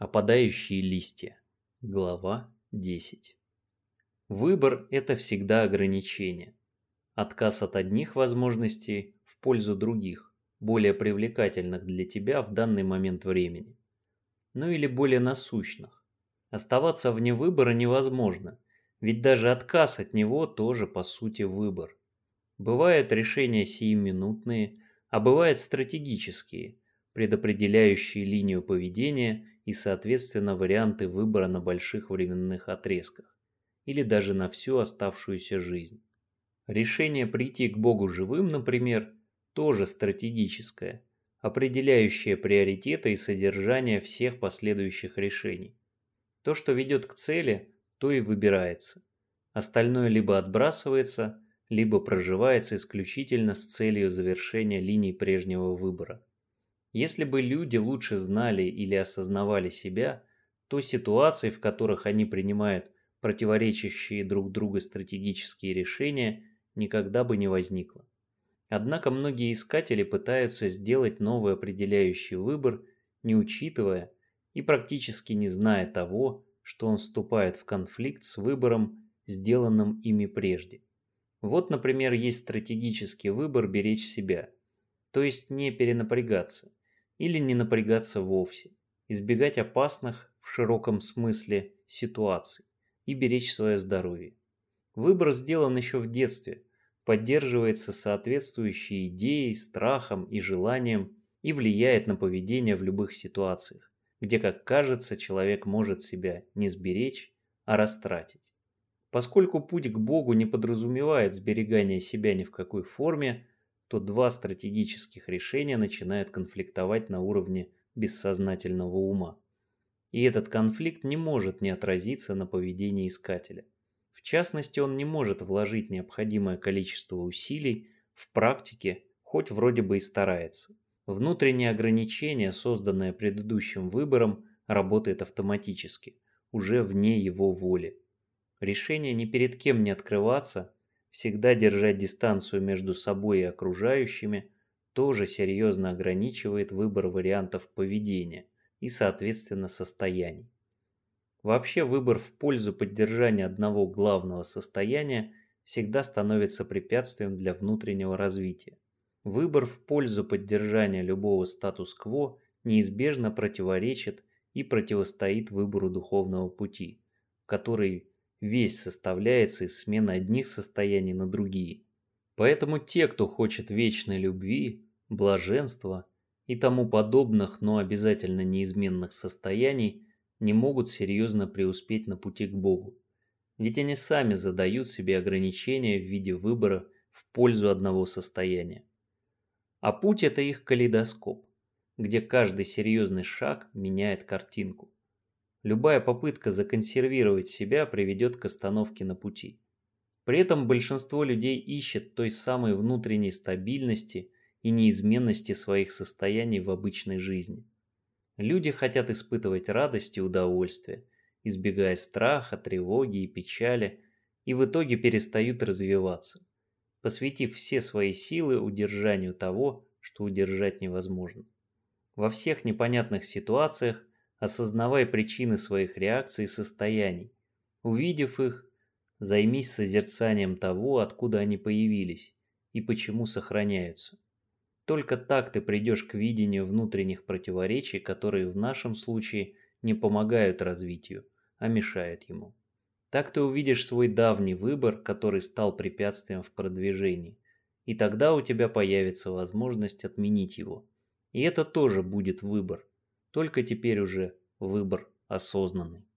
Опадающие листья. Глава 10. Выбор – это всегда ограничение. Отказ от одних возможностей в пользу других, более привлекательных для тебя в данный момент времени. Ну или более насущных. Оставаться вне выбора невозможно, ведь даже отказ от него тоже по сути выбор. Бывают решения сиюминутные, а бывают стратегические, предопределяющие линию поведения и, соответственно, варианты выбора на больших временных отрезках или даже на всю оставшуюся жизнь. Решение прийти к Богу живым, например, тоже стратегическое, определяющее приоритеты и содержание всех последующих решений. То, что ведет к цели, то и выбирается. Остальное либо отбрасывается, либо проживается исключительно с целью завершения линий прежнего выбора. Если бы люди лучше знали или осознавали себя, то ситуации, в которых они принимают противоречащие друг другу стратегические решения, никогда бы не возникло. Однако многие искатели пытаются сделать новый определяющий выбор, не учитывая и практически не зная того, что он вступает в конфликт с выбором, сделанным ими прежде. Вот, например, есть стратегический выбор беречь себя, то есть не перенапрягаться или не напрягаться вовсе, избегать опасных в широком смысле ситуаций и беречь свое здоровье. Выбор сделан еще в детстве, поддерживается соответствующей идеей, страхом и желанием и влияет на поведение в любых ситуациях, где, как кажется, человек может себя не сберечь, а растратить. Поскольку путь к Богу не подразумевает сберегание себя ни в какой форме, то два стратегических решения начинают конфликтовать на уровне бессознательного ума. И этот конфликт не может не отразиться на поведении искателя. В частности, он не может вложить необходимое количество усилий в практике, хоть вроде бы и старается. Внутреннее ограничение, созданное предыдущим выбором, работает автоматически, уже вне его воли. Решение ни перед кем не открываться всегда держать дистанцию между собой и окружающими, тоже серьезно ограничивает выбор вариантов поведения и, соответственно, состояний. Вообще выбор в пользу поддержания одного главного состояния всегда становится препятствием для внутреннего развития. Выбор в пользу поддержания любого статус-кво неизбежно противоречит и противостоит выбору духовного пути, который весь составляется из смены одних состояний на другие. Поэтому те, кто хочет вечной любви, блаженства и тому подобных, но обязательно неизменных состояний, не могут серьезно преуспеть на пути к Богу. Ведь они сами задают себе ограничения в виде выбора в пользу одного состояния. А путь – это их калейдоскоп, где каждый серьезный шаг меняет картинку. Любая попытка законсервировать себя приведет к остановке на пути. При этом большинство людей ищет той самой внутренней стабильности и неизменности своих состояний в обычной жизни. Люди хотят испытывать радость и удовольствие, избегая страха, тревоги и печали, и в итоге перестают развиваться, посвятив все свои силы удержанию того, что удержать невозможно. Во всех непонятных ситуациях осознавай причины своих реакций и состояний. Увидев их, займись созерцанием того, откуда они появились и почему сохраняются. Только так ты придешь к видению внутренних противоречий, которые в нашем случае не помогают развитию, а мешают ему. Так ты увидишь свой давний выбор, который стал препятствием в продвижении, и тогда у тебя появится возможность отменить его. И это тоже будет выбор, только теперь уже выбор осознанный.